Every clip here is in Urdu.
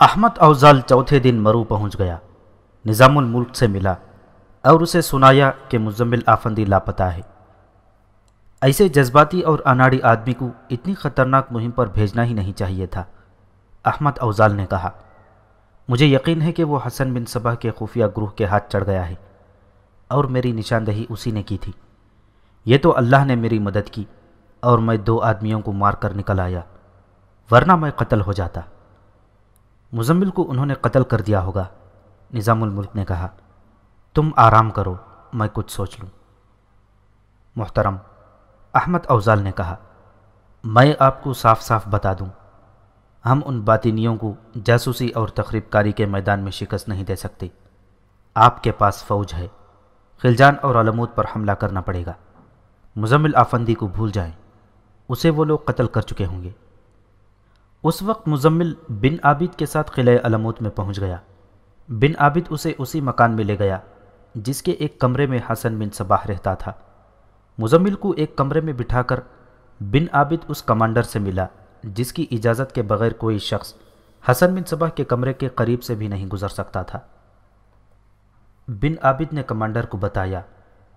احمد اوزال چوتھے دن مرو پہنچ گیا۔ نظام الملک سے ملا اور اسے سنایا کہ مزمل آفندی لاپتہ ہے۔ ایسے جذباتی اور اناڑی آدمی کو اتنی خطرناک مہم پر بھیجنا ہی نہیں چاہیے تھا، احمد اوزال نے کہا۔ مجھے یقین ہے کہ وہ حسن بن صبح کے خفیہ گروہ کے ہاتھ چڑھ گیا ہے اور میری نشاندہی اسی نے کی تھی۔ یہ تو اللہ نے میری مدد کی اور میں دو آدمیوں کو مار کر نکل آیا، ورنہ میں قتل ہو جاتا۔ مزمل کو انہوں نے قتل کر دیا ہوگا، نظام الملک نے کہا۔ تم آرام کرو، میں کچھ سوچ لوں۔ محترم، احمد اوزال نے کہا، میں آپ کو صاف صاف بتا دوں۔ ہم ان باطینیوں کو جاسوسی اور تقریب کاری کے میدان میں شکست نہیں دے سکتے۔ آپ کے پاس فوج ہے۔ خلجان اور علمود پر حملہ کرنا پڑے گا۔ مزمل آفندی کو بھول جائیں۔ اسے وہ لوگ قتل کر چکے ہوں گے۔ اس وقت مزمل بن عابد کے ساتھ قلعہ علمود میں پہنچ گیا۔ بن عابد اسے اسی مکان میں لے گیا، جس کے ایک کمرے میں حسن بن صباح رہتا تھا۔ مزمل کو ایک کمرے میں بٹھا کر بن عابد اس کمانڈر سے ملا، جس کی اجازت کے بغیر کوئی شخص حسن بن صبح کے کمرے کے قریب سے بھی نہیں گزر سکتا تھا۔ بن عابد نے کمانڈر کو بتایا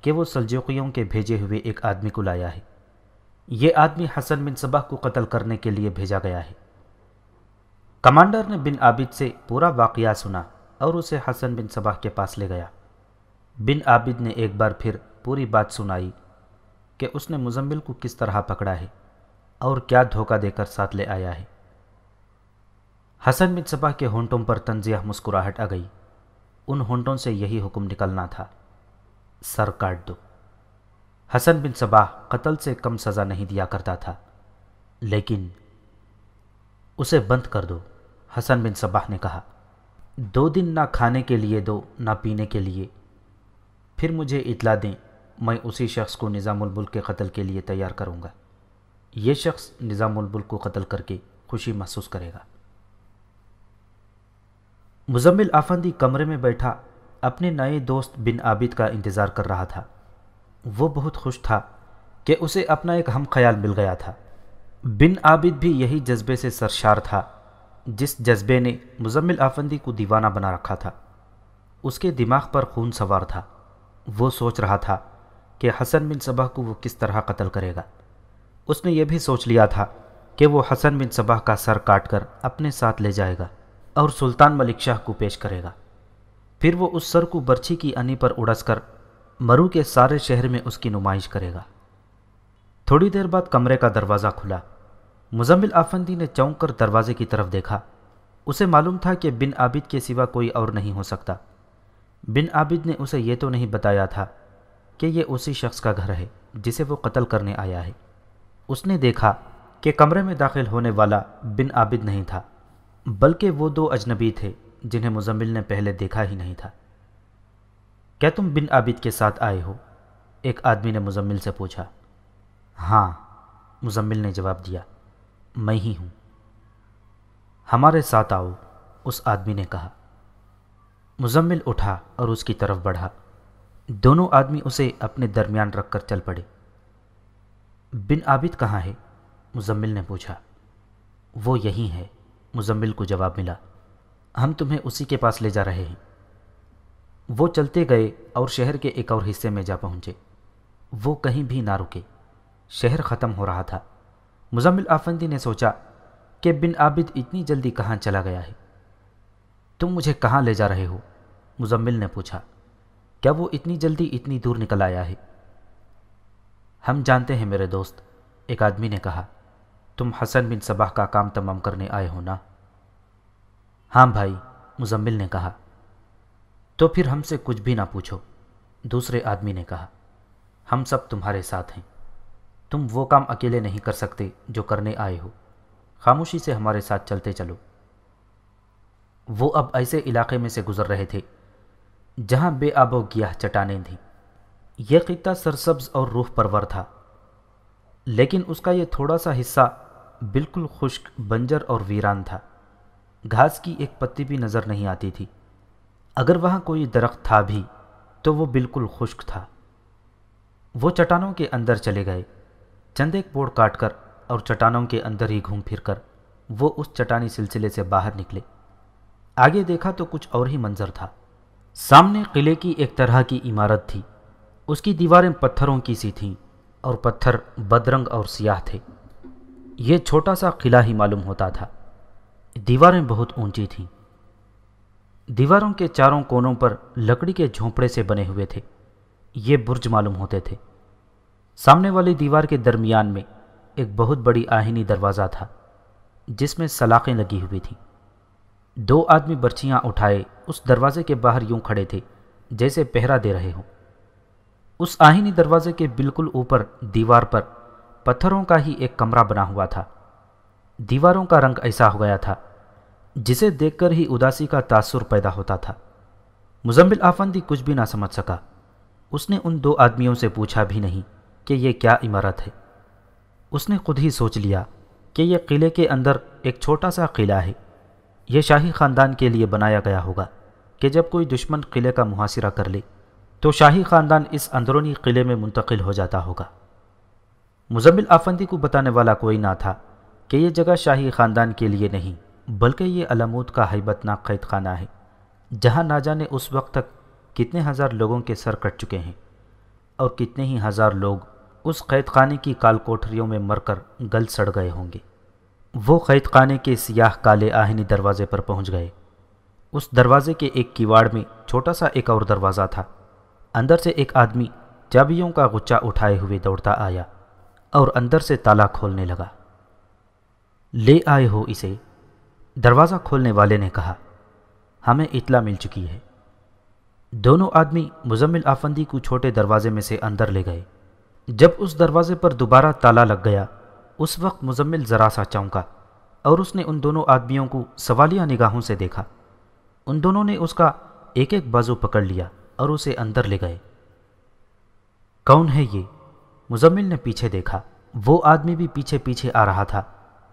کہ وہ سلجوقیوں کے بھیجے ہوئے ایک آدمی کو لایا ہے۔ یہ آدمی حسن بن صبح کو قتل کرنے کے لیے بھیجا گیا ہے۔ کمانڈر نے بن عابد سے پورا واقعہ سنا اور اسے حسن بن صبح کے پاس لے گیا۔ بن عابد نے ایک بار پھر پوری بات سنائی کہ اس نے مزمل کو کس طرح پکڑا ہے اور کیا دھوکہ دے کر ساتھ لے آیا ہے۔ حسن بن صبح کے ہونٹوں پر تنزیہ مسکراہٹ آ گئی۔ ان ہونٹوں سے یہی حکم نکلنا تھا، سر کاٹ دو۔ حسن بن صباح قتل سے کم سزا نہیں دیا کرتا تھا، لیکن اسے بند کر دو۔ حسن بن صباح نے کہا، دو دن نہ کھانے کے لیے دو، نہ پینے کے لیے۔ پھر مجھے اطلاع دیں، میں اسی شخص کو نظام الملک کے قتل کے لیے تیار کروں گا۔ یہ شخص نظام الملک کو قتل کر کے خوشی محسوس کرے گا۔ مزمل آفندی کمرے میں بیٹھا، اپنے نئے دوست بن عابد کا انتظار کر رہا تھا۔ وہ بہت خوش تھا کہ اسے اپنا ایک ہم خیال مل گیا تھا۔ بن عابد بھی یہی جذبے سے سرشار تھا۔ جس جذبے نے مزمل آفندی کو دیوانہ بنا رکھا تھا، اس کے دماغ پر خون سوار تھا۔ وہ سوچ رہا تھا کہ حسن بن صبح کو وہ کس طرح قتل کرے گا۔ اس نے یہ بھی سوچ لیا تھا کہ وہ حسن بن صبح کا سر کاٹ کر اپنے ساتھ لے جائے گا اور سلطان ملک شاہ کو پیش کرے گا۔ پھر وہ اس سر کو برچھی کی انی پر اڑس کر مرو کے سارے شہر میں اس کی نمائش کرے گا۔ تھوڑی دیر بعد کمرے کا دروازہ کھلا۔ مزمل آفندی نے چونک کر دروازے کی طرف دیکھا۔ اسے معلوم تھا کہ بن عابد کے سوا کوئی اور نہیں ہو سکتا۔ بن عابد نے اسے یہ تو نہیں بتایا تھا کہ یہ اسی شخص کا گھر ہے جسے وہ قتل کرنے آیا ہے۔ اس نے دیکھا کہ کمرے میں داخل ہونے والا بن عابد نہیں تھا، بلکہ وہ دو اجنبی تھے جنہیں مزمل نے پہلے دیکھا ہی نہیں تھا۔ کیا تم بن عابد کے ساتھ آئے ہو؟ ایک آدمی نے مزمل سے پوچھا۔ ہاں مزمل نے جواب دیا۔ میں ہی ہوں۔ ہمارے ساتھ آؤ، اس آدمی نے کہا۔ مزمل اٹھا اور اس کی طرف بڑھا۔ دونوں آدمی اسے اپنے درمیان رکھ کر چل پڑے۔ بن عابد کہاں ہے؟ مزمل نے پوچھا۔ وہ یہی ہے۔ مزمل کو جواب ملا۔ ہم تمہیں اسی کے پاس لے جا رہے ہیں۔ وہ چلتے گئے اور شہر کے ایک اور حصے میں جا پہنچے۔ وہ کہیں بھی نہ رکے۔ شہر ختم ہو رہا تھا۔ مزمل آفندی نے سوچا کہ بن عابد اتنی جلدی کہاں چلا گیا ہے؟ تم مجھے کہاں لے جا رہے ہو؟ مزمل نے پوچھا، کیا وہ اتنی جلدی اتنی دور نکل آیا ہے؟ ہم جانتے ہیں میرے دوست، ایک آدمی نے کہا، تم حسن بن صباح کا کام تمام کرنے آئے ہو نا؟ ہاں بھائی، مزمل نے کہا۔ تو پھر ہم سے کچھ بھی نہ پوچھو، دوسرے آدمی نے کہا، ہم سب تمہارے ساتھ ہیں۔ تم وہ کام اکیلے نہیں کر سکتے جو کرنے آئے ہو۔ خاموشی سے ہمارے ساتھ چلتے چلو۔ وہ اب ایسے علاقے میں سے گزر رہے تھے جہاں بے آب و گیاہ چٹانیں تھیں۔ یہ خطہ سرسبز اور روح پرور تھا، لیکن اس کا یہ تھوڑا سا حصہ بالکل خشک، بنجر اور ویران تھا۔ گھاس کی ایک پتی بھی نظر نہیں آتی تھی۔ اگر وہاں کوئی درخت تھا بھی تو وہ بالکل خشک تھا۔ وہ چٹانوں کے اندر چلے گئے۔ چند ایک پوڑ کاٹ کر اور چٹانوں کے اندر ہی گھوم پھر کر وہ اس چٹانی سلسلے سے باہر نکلے۔ آگے دیکھا تو کچھ اور ہی منظر تھا۔ سامنے قلعے کی ایک طرح کی عمارت تھی۔ اس کی دیواریں پتھروں کی سی تھیں اور پتھر بدرنگ اور سیاہ تھے۔ یہ چھوٹا سا قلعہ ہی معلوم ہوتا تھا۔ دیواریں بہت اونچی تھیں۔ دیواروں کے چاروں کونوں پر لکڑی کے جھونپڑے سے بنے ہوئے تھے۔ یہ برج معلوم ہوتے تھے۔ سامنے والی دیوار کے درمیان میں ایک بہت بڑی آہینی دروازہ تھا، جس میں سلاخیں لگی ہوئی تھیں۔ دو آدمی برچیاں اٹھائے اس دروازے کے باہر یوں کھڑے تھے جیسے پہرا دے رہے ہوں۔ اس آہینی دروازے کے بالکل اوپر دیوار پر پتھروں کا ہی ایک کمرہ بنا ہوا تھا۔ دیواروں کا رنگ ایسا ہو گیا تھا، جسے دیکھ کر ہی اداسی کا تاثر پیدا ہوتا تھا۔ مزمل آفندی کچھ بھی نہ سمجھ سکا۔ اس نے ان دو آدمیوں سے پوچھا بھی نہیں۔ کہ یہ کیا عمارت ہے۔ اس نے خود ہی سوچ لیا کہ یہ قلعے کے اندر ایک چھوٹا سا قلعہ ہے۔ یہ شاہی خاندان کے لیے بنایا گیا ہوگا کہ جب کوئی دشمن قلعے کا محاصرہ کر لے تو شاہی خاندان اس اندرونی قلعے میں منتقل ہو جاتا ہوگا۔ مزمل آفندی کو بتانے والا کوئی نہ تھا کہ یہ جگہ شاہی خاندان کے لیے نہیں، بلکہ یہ علمود کا حیبت ناک قید خانہ ہے، جہاں نہ جانے اس وقت تک کتنے ہزار لوگوں کے سر کٹ چکے ہیں اور کتنے ہی ہزار لوگ اس قید خانے کی کال کوٹریوں میں مر کر گل سڑ گئے ہوں گے۔ وہ قید خانے کے سیاہ کالے آہنی دروازے پر پہنچ گئے۔ اس دروازے کے ایک کیواڑ میں چھوٹا سا ایک اور دروازہ تھا۔ اندر سے ایک آدمی چابیوں کا غچہ اٹھائے ہوئے دوڑتا آیا اور اندر سے تالا کھولنے لگا۔ لے آئے ہو اسے۔ دروازہ کھولنے والے نے کہا، ہمیں اطلاع مل چکی ہے۔ دونوں آدمی مزمل آفندی کو چھوٹے دروازے میں سے اندر لے گئے۔ جب اس دروازے پر دوبارہ تالا لگ گیا، اس وقت مزمل ذرا سا چونکا اور اس نے ان دونوں آدمیوں کو سوالیہ نگاہوں سے دیکھا۔ ان دونوں نے اس کا ایک ایک بازو پکڑ لیا اور اسے اندر لے گئے۔ کون ہے یہ؟ مزمل نے پیچھے دیکھا۔ وہ آدمی بھی پیچھے پیچھے آ رہا تھا،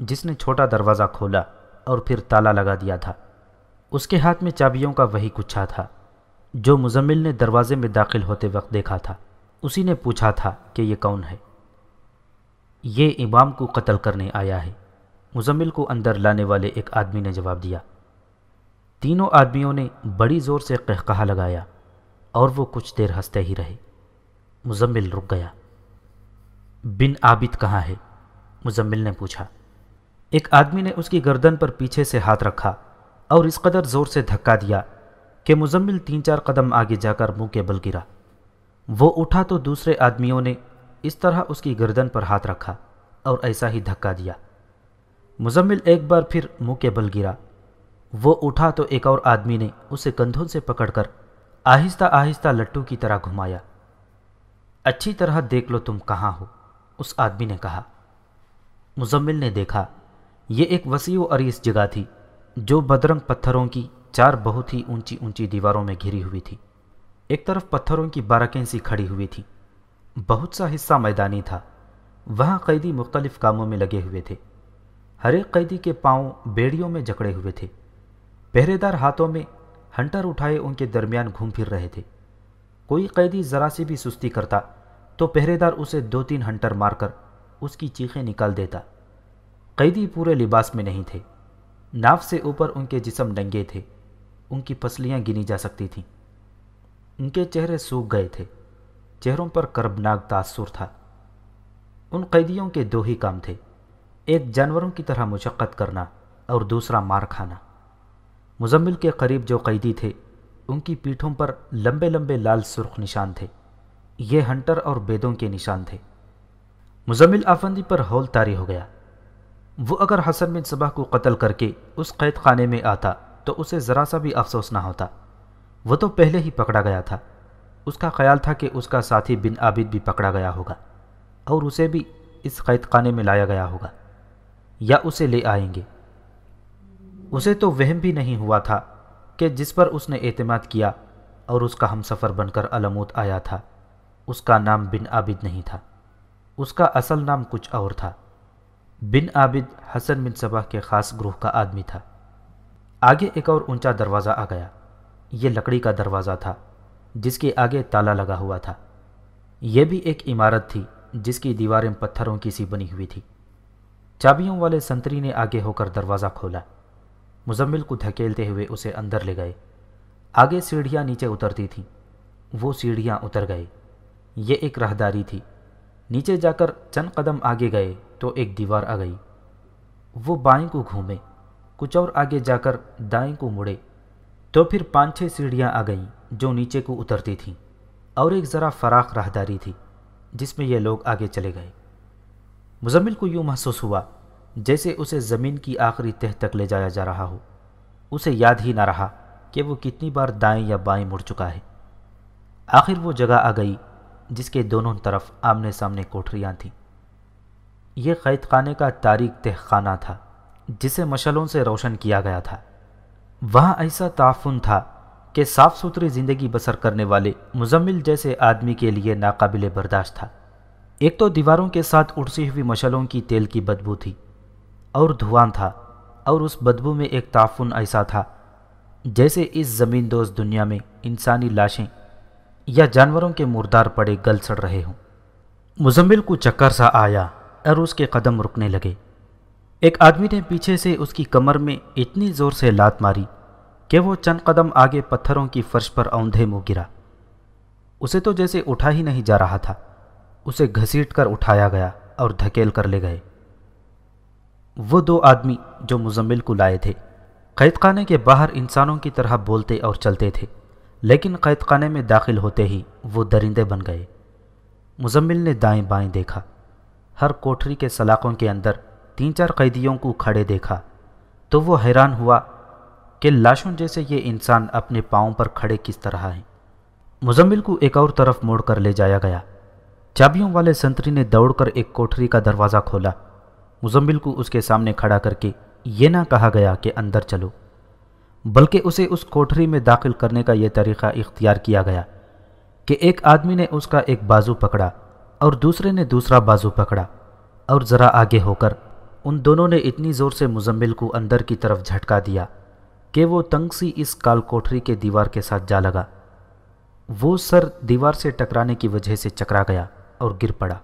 جس نے چھوٹا دروازہ کھولا اور پھر تالا لگا دیا تھا۔ اس کے ہاتھ میں چابیوں کا وہی کچھا تھا، جو مزمل نے دروازے میں داخل ہوتے وقت دیکھا تھا۔ اسی نے پوچھا تھا کہ یہ کون ہے۔ یہ امام کو قتل کرنے آیا ہے۔ مزمل کو اندر لانے والے ایک آدمی نے جواب دیا۔ تینوں آدمیوں نے بڑی زور سے قہقہا لگایا اور وہ کچھ دیر ہنستے ہی رہے۔ مزمل رک گیا۔ بن عابد کہاں ہے؟ مزمل نے پوچھا۔ ایک آدمی نے اس کی گردن پر پیچھے سے ہاتھ رکھا اور اس قدر زور سے دھکا دیا کہ مزمل تین چار قدم آگے جا کر منہ کے بل گرا۔ وہ اٹھا تو دوسرے آدمیوں نے اس طرح اس کی گردن پر ہاتھ رکھا اور ایسا ہی دھکا دیا۔ مزمل ایک بار پھر منہ کے بل گرا۔ وہ اٹھا تو ایک اور آدمی نے اسے کندھوں سے پکڑ کر آہستہ آہستہ لٹو کی طرح گھمایا۔ اچھی طرح دیکھ لو تم کہاں ہو، اس آدمی نے کہا۔ مزمل نے دیکھا، یہ ایک وسیع و عریض جگہ تھی جو بدرنگ پتھروں کی چار بہت ہی اونچی اونچی دیواروں میں گھری ہوئی تھی۔ ایک طرف پتھروں کی بارکیں سی کھڑی ہوئی تھی بہت سا حصہ میدانی تھا۔ وہاں قیدی مختلف کاموں میں لگے ہوئے تھے۔ ہر ایک قیدی کے پاؤں بیڑیوں میں جکڑے ہوئے تھے۔ پہرے دار ہاتھوں میں ہنٹر اٹھائے ان کے درمیان گھوم پھر رہے تھے۔ کوئی قیدی ذرا سی بھی سستی کرتا تو پہرے دار اسے دو تین ہنٹر مار کر اس کی چیخیں نکال دیتا۔ قیدی پورے لباس میں نہیں تھے۔ ناف سے اوپر ان کے جسم ننگے تھے۔ ان کی پسلیاں گنی جا سکتی تھیں۔ ان کے چہرے سوکھ گئے تھے۔ چہروں پر کربناک تاثر تھا۔ ان قیدیوں کے دو ہی کام تھے۔ ایک جانوروں کی طرح مشقت کرنا اور دوسرا مار کھانا۔ مزمل کے قریب جو قیدی تھے، ان کی پیٹھوں پر لمبے لمبے لال سرخ نشان تھے۔ یہ ہنٹر اور بیدوں کے نشان تھے۔ مزمل آفندی پر ہول تاری ہو گیا۔ وہ اگر حسن بن صبح کو قتل کر کے اس قید خانے میں آتا تو اسے ذرا سا بھی افسوس نہ ہوتا۔ وہ تو پہلے ہی پکڑا گیا تھا۔ اس کا خیال تھا کہ اس کا ساتھی بن عابد بھی پکڑا گیا ہوگا اور اسے بھی اس قید خانے میں لایا گیا ہوگا یا اسے لے آئیں گے۔ اسے تو وہم بھی نہیں ہوا تھا کہ جس پر اس نے اعتماد کیا اور اس کا ہم سفر بن کر علموت آیا تھا۔ اس کا نام بن عابد نہیں تھا۔ اس کا اصل نام کچھ اور تھا۔ بن عابد حسن بن صبح کے خاص گروہ کا آدمی تھا۔ آگے ایک اور اونچا دروازہ آ گیا۔ یہ لکڑی کا دروازہ تھا، جس کے آگے تالا لگا ہوا تھا۔ یہ بھی ایک عمارت تھی، جس کی دیواریں پتھروں کی سی بنی ہوئی تھی۔ چابیوں والے سنتری نے آگے ہو کر دروازہ کھولا۔ مزمل کو دھکیلتے ہوئے اسے اندر لے گئے۔ آگے سیڑھیاں نیچے اترتی تھیں۔ وہ سیڑھیاں اتر گئے۔ یہ ایک راہداری تھی۔ نیچے جا کر چند قدم آگے گئے تو ایک دیوار آ گئی۔ وہ بائیں کو گھومے۔ کچھ اور آگے جا کر دائیں کو مڑے۔ تو پھر پانچ چھ سیڑھیاں آ گئیں جو نیچے کو اترتی تھیں اور ایک ذرا فراخ راہداری تھی جس میں یہ لوگ آگے چلے گئے۔ مزمل کو یوں محسوس ہوا جیسے اسے زمین کی آخری تہ تک لے جایا جا رہا ہو۔ اسے یاد ہی نہ رہا کہ وہ کتنی بار دائیں یا بائیں مڑ چکا ہے۔ آخر وہ جگہ آ گئی جس کے دونوں طرف آمنے سامنے کوٹھریاں تھیں۔ یہ قید خانے کا تاریخ تہ خانہ تھا جسے مشلوں سے روشن کیا گیا تھا۔ وہاں ایسا تعفن تھا کہ صاف ستھری زندگی بسر کرنے والے مزمل جیسے آدمی کے لیے ناقابل برداشت تھا۔ ایک تو دیواروں کے ساتھ اڑسی ہوئی مشلوں کی تیل کی بدبو تھی اور دھواں تھا اور اس بدبو میں ایک تعفن ایسا تھا جیسے اس زمین دوست دنیا میں انسانی لاشیں یا جانوروں کے مردار پڑے گل سڑ رہے ہوں۔ مزمل کو چکر سا آیا اور اس کے قدم رکنے لگے۔ ایک آدمی نے پیچھے سے اس کی کمر میں اتنی زور سے لات ماری کہ وہ چند قدم آگے پتھروں کی فرش پر اوندھے منہ گرا۔ اسے تو جیسے اٹھا ہی نہیں جا رہا تھا۔ اسے گھسیٹ کر اٹھایا گیا اور دھکیل کر لے گئے۔ وہ دو آدمی جو مزمل کو لائے تھے۔ قید خانے کے باہر انسانوں کی طرح بولتے اور چلتے تھے، لیکن قید خانے میں داخل ہوتے ہی وہ درندے بن گئے۔ مزمل نے دائیں بائیں دیکھا۔ ہر کوٹری کے سلاقوں کے اندر تین چار قیدیوں کو کھڑے دیکھا تو وہ حیران ہوا کہ لاشوں جیسے یہ انسان اپنے پاؤں پر کھڑے کس طرح ہیں۔ مزمل کو ایک اور طرف موڑ کر لے جایا گیا۔ چابیوں والے سنتری نے دوڑ کر ایک کوٹری کا دروازہ کھولا۔ مزمل کو اس کے سامنے کھڑا کر کے یہ نہ کہا گیا کہ اندر چلو۔ بلکہ اسے اس کوٹری میں داخل کرنے کا یہ طریقہ اختیار کیا گیا کہ ایک آدمی نے اس کا ایک بازو پکڑا اور دوسرے نے دوسرا بازو پکڑا اور ذرا آگے ہو کر ان دونوں نے اتنی زور سے مزمل کو اندر کی طرف جھٹکا دیا کہ وہ تنگ سی اس کال کوٹری کے دیوار کے ساتھ جا لگا۔ وہ سر دیوار سے ٹکرانے کی وجہ سے چکرا گیا اور گر پڑا۔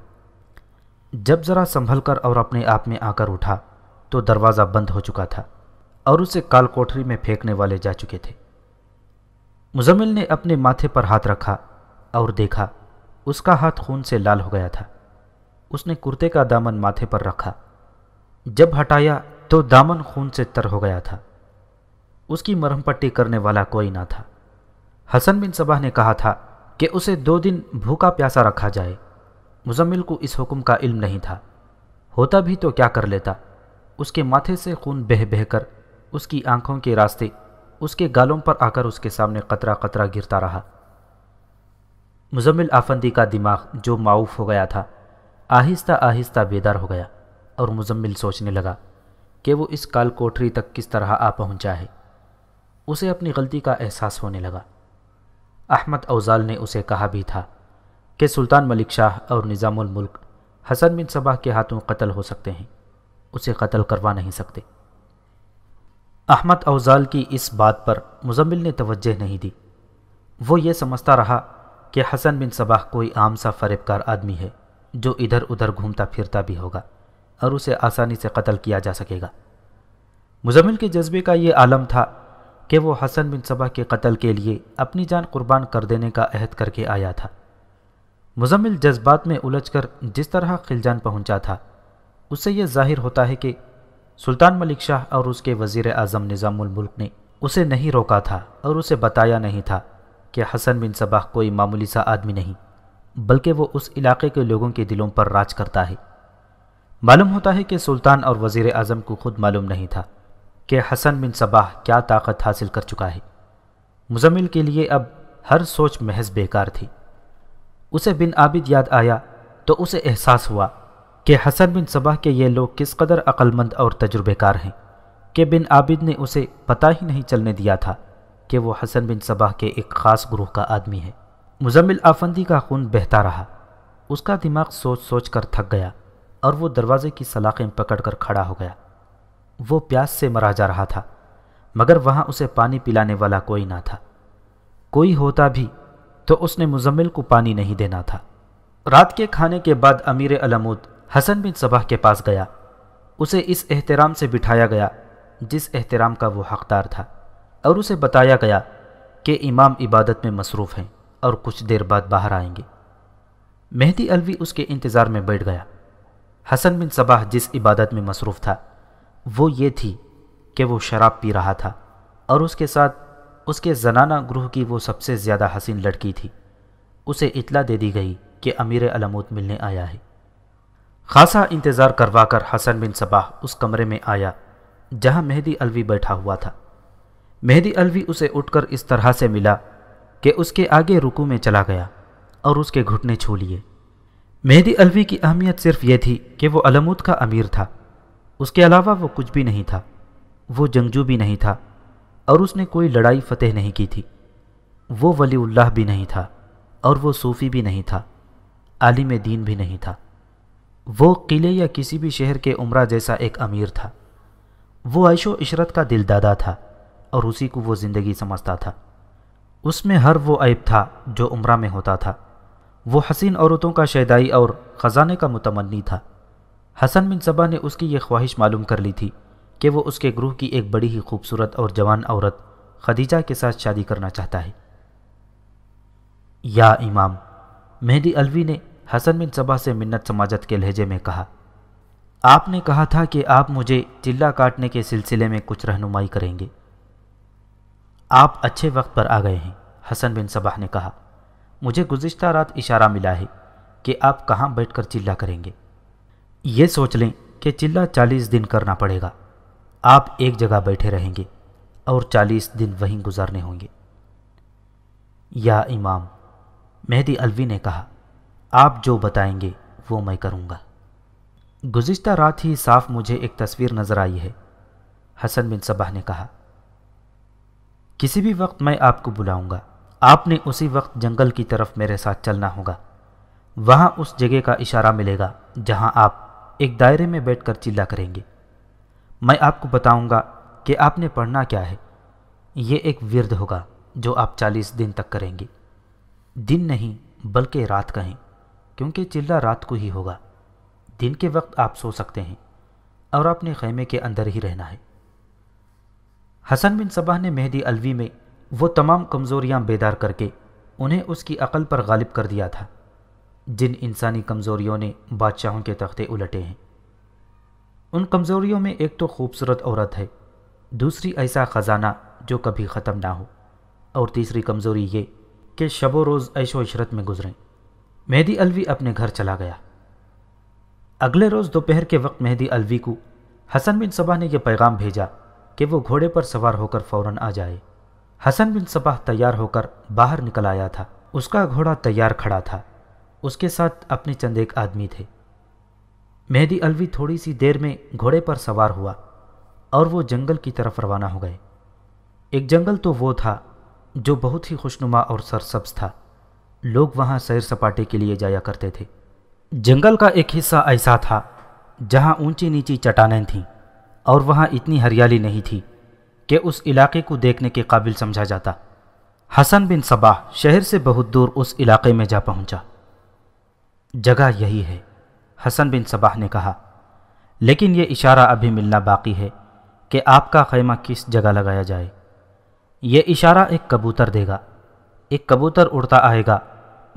جب ذرا سنبھل کر اور اپنے آپ میں آ کر اٹھا تو دروازہ بند ہو چکا تھا اور اسے کال کوٹری میں پھینکنے والے جا چکے تھے۔ مزمل نے اپنے ماتھے پر ہاتھ رکھا اور دیکھا، اس کا ہاتھ خون سے لال ہو گیا تھا۔ اس نے کرتے کا دامن ماتھے پر رکھا۔ جب ہٹایا تو دامن خون سے تر ہو گیا تھا۔ اس کی مرہم پٹی کرنے والا کوئی نہ تھا۔ حسن بن صبح نے کہا تھا کہ اسے دو دن بھوکا پیاسا رکھا جائے۔ مزمل کو اس حکم کا علم نہیں تھا۔ ہوتا بھی تو کیا کر لیتا۔ اس کے ماتھے سے خون بہ بہ کر اس کی آنکھوں کے راستے، اس کے گالوں پر آ کر اس کے سامنے قطرہ قطرہ گرتا رہا۔ مزمل آفندی کا دماغ جو معاوف ہو گیا تھا، آہستہ آہستہ بیدار ہو گیا۔ اور مزمل سوچنے لگا کہ وہ اس کال کوٹری تک کس طرح آ پہنچا ہے۔ اسے اپنی غلطی کا احساس ہونے لگا۔ احمد اوزال نے اسے کہا بھی تھا کہ سلطان ملک شاہ اور نظام الملک حسن بن صبح کے ہاتھوں قتل ہو سکتے ہیں۔ اسے قتل کروا نہیں سکتے۔ احمد اوزال کی اس بات پر مزمل نے توجہ نہیں دی۔ وہ یہ سمجھتا رہا کہ حسن بن صباح کوئی عام سا فریب کار آدمی ہے جو ادھر ادھر گھومتا پھرتا بھی ہوگا۔ اور اسے آسانی سے قتل کیا جا سکے گا۔ مزمل کے جذبے کا یہ عالم تھا کہ وہ حسن بن صبح کے قتل کے لیے اپنی جان قربان کر دینے کا عہد کر کے آیا تھا۔ مزمل جذبات میں الجھ کر جس طرح خلجان پہنچا تھا، اس سے یہ ظاہر ہوتا ہے کہ سلطان ملک شاہ اور اس کے وزیر اعظم نظام الملک نے اسے نہیں روکا تھا اور اسے بتایا نہیں تھا کہ حسن بن صباح کوئی معمولی سا آدمی نہیں، بلکہ وہ اس علاقے کے لوگوں کے دلوں پر راج کرتا ہے۔ معلوم ہوتا ہے کہ سلطان اور وزیر اعظم کو خود معلوم نہیں تھا کہ حسن بن صباح کیا طاقت حاصل کر چکا ہے۔ مزمل کے لیے اب ہر سوچ محض بیکار تھی۔ اسے بن عابد یاد آیا تو اسے احساس ہوا کہ حسن بن صبح کے یہ لوگ کس قدر مند اور تجربے کار ہیں کہ بن عابد نے اسے پتہ ہی نہیں چلنے دیا تھا کہ وہ حسن بن صبح کے ایک خاص گروہ کا آدمی ہے۔ مزمل آفندی کا خون بہتا رہا۔ اس کا دماغ سوچ سوچ کر تھک گیا۔ اور وہ دروازے کی سلاخیں پکڑ کر کھڑا ہو گیا۔ وہ پیاس سے مرا جا رہا تھا، مگر وہاں اسے پانی پلانے والا کوئی نہ تھا۔ کوئی ہوتا بھی تو اس نے مزمل کو پانی نہیں دینا تھا۔ رات کے کھانے کے بعد امیر علمود حسن بن صبح کے پاس گیا۔ اسے اس احترام سے بٹھایا گیا، جس احترام کا وہ حقدار تھا۔ اور اسے بتایا گیا کہ امام عبادت میں مصروف ہیں اور کچھ دیر بعد باہر آئیں گے۔ مہدی الوی اس کے انتظار میں بیٹھ گیا۔ حسن بن صباح جس عبادت میں مصروف تھا، وہ یہ تھی کہ وہ شراب پی رہا تھا اور اس کے ساتھ اس کے زنانہ گروہ کی وہ سب سے زیادہ حسین لڑکی تھی۔ اسے اطلاع دے دی گئی کہ امیر علموت ملنے آیا ہے۔ خاصا انتظار کروا کر حسن بن صباح اس کمرے میں آیا جہاں مہدی الوی بیٹھا ہوا تھا۔ مہدی الوی اسے اٹھ کر اس طرح سے ملا کہ اس کے آگے رکو میں چلا گیا اور اس کے گھٹنے چھو لیے۔ مہدی الوی کی اہمیت صرف یہ تھی کہ وہ علمود کا امیر تھا۔ اس کے علاوہ وہ کچھ بھی نہیں تھا۔ وہ جنگجو بھی نہیں تھا اور اس نے کوئی لڑائی فتح نہیں کی تھی۔ وہ ولی اللہ بھی نہیں تھا اور وہ صوفی بھی نہیں تھا۔ عالم دین بھی نہیں تھا۔ وہ قلعے یا کسی بھی شہر کے عمرہ جیسا ایک امیر تھا۔ وہ عیش و عشرت کا دل دادا تھا اور اسی کو وہ زندگی سمجھتا تھا۔ اس میں ہر وہ عیب تھا جو عمرہ میں ہوتا تھا۔ وہ حسین عورتوں کا شیدائی اور خزانے کا متمنی تھا۔ حسن بن صبا نے اس کی یہ خواہش معلوم کر لی تھی کہ وہ اس کے گروہ کی ایک بڑی ہی خوبصورت اور جوان عورت خدیجہ کے ساتھ شادی کرنا چاہتا ہے۔ یا امام، مہدی الوی نے حسن بن صبا سے منت سماجت کے لہجے میں کہا، آپ نے کہا تھا کہ آپ مجھے چلہ کاٹنے کے سلسلے میں کچھ رہنمائی کریں گے۔ آپ اچھے وقت پر آ گئے ہیں، حسن بن صباح نے کہا۔ مجھے گزشتہ رات اشارہ ملا ہے کہ آپ کہاں بیٹھ کر چلہ کریں گے۔ یہ سوچ لیں کہ چلہ چالیس دن کرنا پڑے گا۔ آپ ایک جگہ بیٹھے رہیں گے اور چالیس دن وہیں گزارنے ہوں گے۔ یا امام، مہدی الوی نے کہا، آپ جو بتائیں گے وہ میں کروں گا۔ گزشتہ رات ہی صاف مجھے ایک تصویر نظر آئی ہے۔ حسن بن صبح نے کہا، کسی بھی وقت میں آپ کو بلاؤں گا۔ آپ نے اسی وقت جنگل کی طرف میرے ساتھ چلنا ہوگا۔ وہاں اس جگہ کا اشارہ ملے گا جہاں آپ ایک دائرے میں بیٹھ کر چلا کریں گے۔ میں آپ کو بتاؤں گا کہ آپ نے پڑھنا کیا ہے۔ یہ ایک ورد ہوگا جو آپ چالیس دن تک کریں گے۔ دن نہیں بلکہ رات کہیں، کیونکہ چلہ رات کو ہی ہوگا۔ دن کے وقت آپ سو سکتے ہیں اور اپنے خیمے کے اندر ہی رہنا ہے۔ حسن بن صبح نے مہدی الوی میں وہ تمام کمزوریاں بیدار کر کے انہیں اس کی عقل پر غالب کر دیا تھا، جن انسانی کمزوریوں نے بادشاہوں کے تختے الٹے ہیں۔ ان کمزوریوں میں ایک تو خوبصورت عورت ہے، دوسری ایسا خزانہ جو کبھی ختم نہ ہو، اور تیسری کمزوری یہ کہ شب و روز عیش و عشرت میں گزریں۔ مہدی الوی اپنے گھر چلا گیا۔ اگلے روز دوپہر کے وقت مہدی الوی کو حسن بن صبح نے یہ پیغام بھیجا کہ وہ گھوڑے پر سوار ہو کر فوراً آ جائے۔ حسن بن صبح تیار ہو کر باہر نکل آیا تھا۔ اس کا گھوڑا تیار کھڑا تھا۔ اس کے ساتھ اپنے چند ایک آدمی تھے۔ مہدی الوی تھوڑی سی دیر میں گھوڑے پر سوار ہوا اور وہ جنگل کی طرف روانہ ہو گئے۔ ایک جنگل تو وہ تھا جو بہت ہی خوشنما اور سرسبز تھا۔ لوگ وہاں سیر سپاٹے کے لیے جایا کرتے تھے۔ جنگل کا ایک حصہ ایسا تھا جہاں اونچی نیچی چٹانیں تھیں اور وہاں اتنی ہریالی نہیں تھی۔ کہ اس علاقے کو دیکھنے کے قابل سمجھا جاتا۔ حسن بن صباح شہر سے بہت دور اس علاقے میں جا پہنچا۔ جگہ یہی ہے، حسن بن صباح نے کہا۔ لیکن یہ اشارہ ابھی ملنا باقی ہے کہ آپ کا خیمہ کس جگہ لگایا جائے۔ یہ اشارہ ایک کبوتر دے گا۔ ایک کبوتر اڑتا آئے گا۔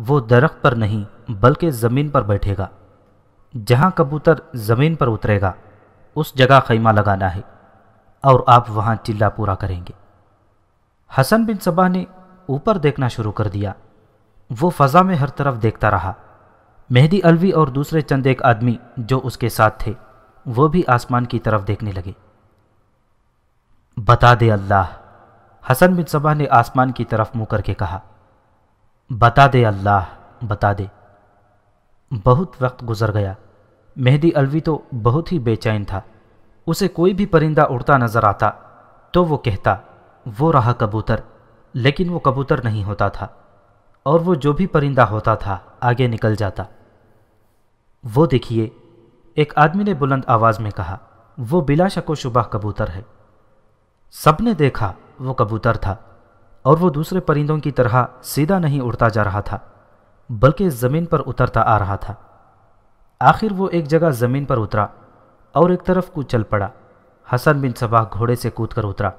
وہ درخت پر نہیں، بلکہ زمین پر بیٹھے گا۔ جہاں کبوتر زمین پر اترے گا، اس جگہ خیمہ لگانا ہے۔ اور آپ وہاں چلا پورا کریں گے۔ حسن بن صبا نے اوپر دیکھنا شروع کر دیا۔ وہ فضا میں ہر طرف دیکھتا رہا۔ مہدی الوی اور دوسرے چند ایک آدمی جو اس کے ساتھ تھے، وہ بھی آسمان کی طرف دیکھنے لگے۔ بتا دے اللہ، حسن بن صبح نے آسمان کی طرف منہ کر کے کہا۔ بتا دے اللہ، بتا دے۔ بہت وقت گزر گیا۔ مہدی الوی تو بہت ہی بے چین تھا۔ اسے کوئی بھی پرندہ اڑتا نظر آتا، تو وہ کہتا، وہ رہا کبوتر لیکن وہ کبوتر نہیں ہوتا تھا، اور وہ جو بھی پرندہ ہوتا تھا، آگے نکل جاتا۔ وہ دیکھیے، ایک آدمی نے بلند آواز میں کہا، وہ بلا شک و شبہ کبوتر ہے۔ سب نے دیکھا، وہ کبوتر تھا، اور وہ دوسرے پرندوں کی طرح سیدھا نہیں اڑتا جا رہا تھا، بلکہ زمین پر اترتا آ رہا تھا۔ آخر وہ ایک جگہ زمین پر اترا۔ اور ایک طرف کو چل پڑا۔ حسن بن صباح گھوڑے سے کود کر اترا۔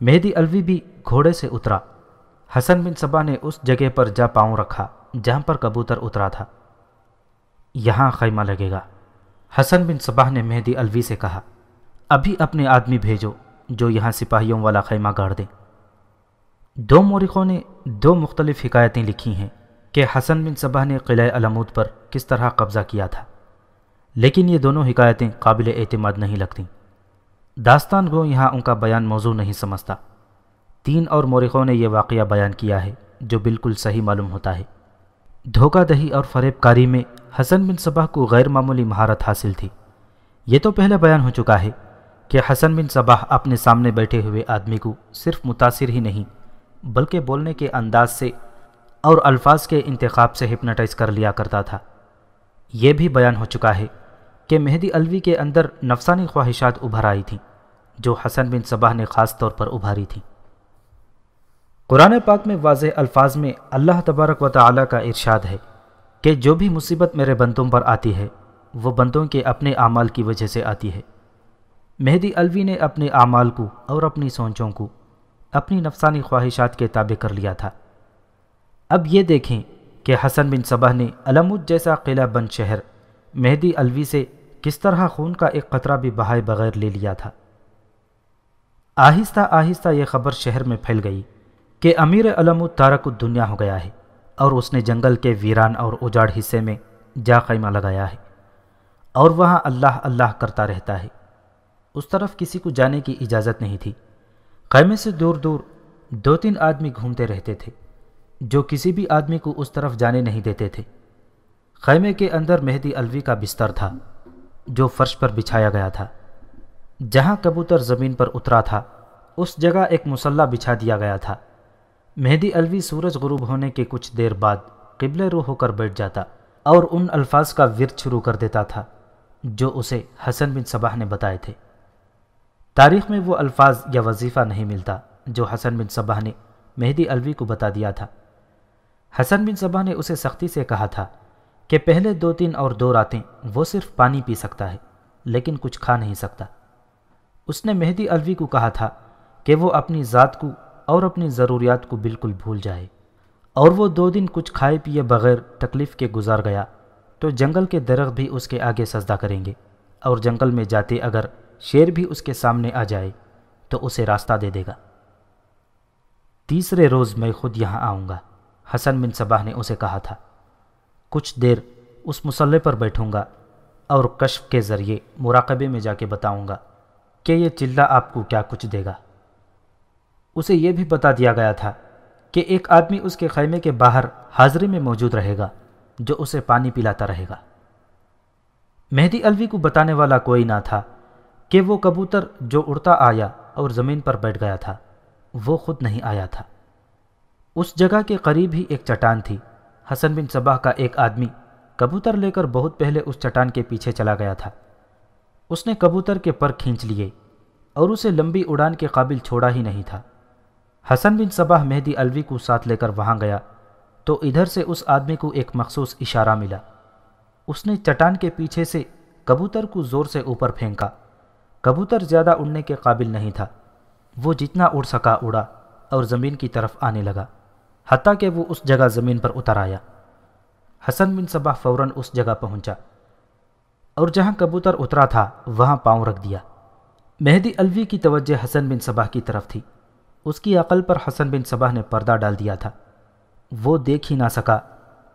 مہدی الوی بھی گھوڑے سے اترا۔ حسن بن صبا نے اس جگہ پر جا پاؤں رکھا جہاں پر کبوتر اترا تھا۔ یہاں خیمہ لگے گا۔ حسن بن صباح نے مہدی الوی سے کہا، ابھی اپنے آدمی بھیجو جو یہاں سپاہیوں والا خیمہ گاڑ دیں۔ دو مورخوں نے دو مختلف حکایتیں لکھی ہیں کہ حسن بن صبح نے قلعہ علمود پر کس طرح قبضہ کیا تھا۔ لیکن یہ دونوں حکایتیں قابل اعتماد نہیں لگتیں۔ داستان گو یہاں ان کا بیان موضوع نہیں سمجھتا۔ تین اور مورخوں نے یہ واقعہ بیان کیا ہے جو بالکل صحیح معلوم ہوتا ہے۔ دھوکہ دہی اور فریب کاری میں حسن بن صبح کو غیر معمولی مہارت حاصل تھی۔ یہ تو پہلے بیان ہو چکا ہے کہ حسن بن صبح اپنے سامنے بیٹھے ہوئے آدمی کو صرف متاثر ہی نہیں، بلکہ بولنے کے انداز سے اور الفاظ کے انتخاب سے ہپناٹائز کر لیا کرتا تھا۔ یہ بھی بیان ہو چکا ہے کہ مہدی الوی کے اندر نفسانی خواہشات ابھر آئی تھیں، جو حسن بن صبح نے خاص طور پر ابھاری تھیں۔ قرآن پاک میں واضح الفاظ میں اللہ تبارک و تعالی کا ارشاد ہے کہ جو بھی مصیبت میرے بندوں پر آتی ہے، وہ بندوں کے اپنے اعمال کی وجہ سے آتی ہے۔ مہدی الوی نے اپنے اعمال کو اور اپنی سوچوں کو اپنی نفسانی خواہشات کے تابع کر لیا تھا۔ اب یہ دیکھیں کہ حسن بن صبح نے علمود جیسا قلعہ بند شہر مہدی الوی سے کس طرح خون کا ایک قطرہ بھی بہائے بغیر لے لیا تھا۔ آہستہ آہستہ یہ خبر شہر میں پھیل گئی کہ امیر علمود تارک دنیا ہو گیا ہے اور اس نے جنگل کے ویران اور اجاڑ حصے میں جا قیمہ لگایا ہے اور وہاں اللہ اللہ کرتا رہتا ہے۔ اس طرف کسی کو جانے کی اجازت نہیں تھی۔ خیمے سے دور دور دو تین آدمی گھومتے رہتے تھے جو کسی بھی آدمی کو اس طرف جانے نہیں دیتے تھے۔ خیمے کے اندر مہدی الوی کا بستر تھا، جو فرش پر بچھایا گیا تھا۔ جہاں کبوتر زمین پر اترا تھا، اس جگہ ایک مسلح بچھا دیا گیا تھا۔ مہدی الوی سورج غروب ہونے کے کچھ دیر بعد قبل روح ہو کر بیٹھ جاتا اور ان الفاظ کا ورد شروع کر دیتا تھا، جو اسے حسن بن صباح نے بتائے تھے۔ تاریخ میں وہ الفاظ یا وظیفہ نہیں ملتا، جو حسن بن صبح نے مہدی الوی کو بتا دیا تھا۔ حسن بن صبح نے اسے سختی سے کہا تھا کہ پہلے دو تین اور دو راتیں وہ صرف پانی پی سکتا ہے، لیکن کچھ کھا نہیں سکتا۔ اس نے مہدی الوی کو کہا تھا کہ وہ اپنی ذات کو اور اپنی ضروریات کو بالکل بھول جائے۔ اور وہ دو دن کچھ کھائے پیے بغیر تکلیف کے گزار گیا، تو جنگل کے درخت بھی اس کے آگے سجدہ کریں گے۔ اور جنگل میں جاتے اگر شیر بھی اس کے سامنے آ جائے، تو اسے راستہ دے دے گا۔ تیسرے روز میں خود یہاں آؤں گا، حسن بن صباح نے اسے کہا تھا۔ کچھ دیر اس مسلح پر بیٹھوں گا اور کشف کے ذریعے مراقبے میں جا کے بتاؤں گا کہ یہ چلہ آپ کو کیا کچھ دے گا۔ اسے یہ بھی بتا دیا گیا تھا کہ ایک آدمی اس کے خیمے کے باہر حاضری میں موجود رہے گا جو اسے پانی پلاتا رہے گا۔ مہدی الوی کو بتانے والا کوئی نہ تھا کہ وہ کبوتر جو اڑتا آیا اور زمین پر بیٹھ گیا تھا، وہ خود نہیں آیا تھا۔ اس جگہ کے قریب ہی ایک چٹان تھی۔ حسن بن صباح کا ایک آدمی کبوتر لے کر بہت پہلے اس چٹان کے پیچھے چلا گیا تھا۔ اس نے کبوتر کے پر کھینچ لیے اور اسے لمبی اڑان کے قابل چھوڑا ہی نہیں تھا۔ حسن بن صباح مہدی الوی کو ساتھ لے کر وہاں گیا تو ادھر سے اس آدمی کو ایک مخصوص اشارہ ملا۔ اس نے چٹان کے پیچھے سے کبوتر کو زور سے اوپر پھینکا۔ کبوتر زیادہ اڑنے کے قابل نہیں تھا۔ وہ جتنا اڑ سکا اڑا اور زمین کی طرف آنے لگا۔ حتیٰ کہ وہ اس جگہ زمین پر اتر آیا۔ حسن بن صبح فوراً اس جگہ پہنچا اور جہاں کبوتر اترا تھا، وہاں پاؤں رکھ دیا۔ مہدی الوی کی توجہ حسن بن صبح کی طرف تھی۔ اس کی عقل پر حسن بن صبح نے پردہ ڈال دیا تھا۔ وہ دیکھ ہی نہ سکا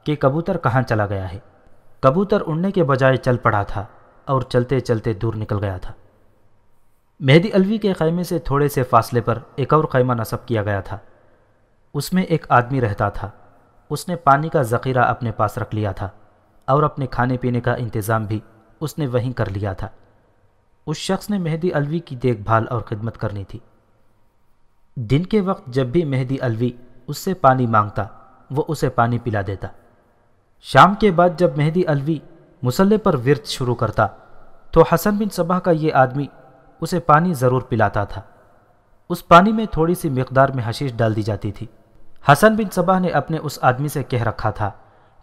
کہ کبوتر کہاں چلا گیا ہے۔ کبوتر اڑنے کے بجائے چل پڑا تھا اور چلتے چلتے دور نکل گیا تھا۔ مہدی الوی کے خیمے سے تھوڑے سے فاصلے پر ایک اور خیمہ نصب کیا گیا تھا۔ اس میں ایک آدمی رہتا تھا۔ اس نے پانی کا ذخیرہ اپنے پاس رکھ لیا تھا اور اپنے کھانے پینے کا انتظام بھی اس نے وہیں کر لیا تھا۔ اس شخص نے مہدی الوی کی دیکھ بھال اور خدمت کرنی تھی۔ دن کے وقت جب بھی مہدی الوی اس سے پانی مانگتا، وہ اسے پانی پلا دیتا۔ شام کے بعد جب مہدی الوی مسلح پر ورت شروع کرتا، تو حسن بن صبح کا یہ آدمی اسے پانی ضرور پلاتا تھا۔ اس پانی میں تھوڑی سی مقدار میں حشیش ڈال دی جاتی تھی۔ حسن بن صبح نے اپنے اس آدمی سے کہہ رکھا تھا